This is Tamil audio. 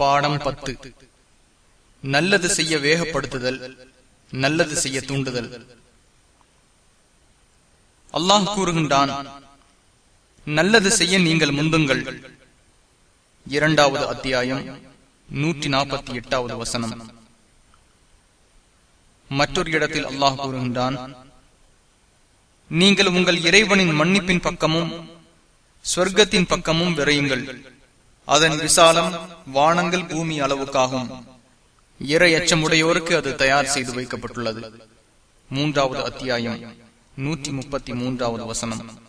பாடம் பத்து. நல்லது செய்ய வேகப்படுத்துதல் நல்லது செய்ய தூண்டுதல். அல்லாஹ் கூறுகின்றான் நல்லது செய்ய நீங்கள் முந்துங்கள். இரண்டாவது அத்தியாயம் நூற்றி நாற்பத்தி எட்டாவது வசனம். மற்றொரு இடத்தில் அல்லாஹ் கூறுகின்றான் நீங்கள் உங்கள் இறைவனின் மன்னிப்பின் பக்கமும் சொர்க்கத்தின் பக்கமும் விரையுங்கள். அதன் விசாலம் வானங்கள் பூமி அளவுக்காகும். இறை அச்சமுடையோருக்கு அது தயார் செய்து வைக்கப்பட்டுள்ளது. மூன்றாவது அத்தியாயம் நூற்றி முப்பத்தி மூன்றாவது வசனம்.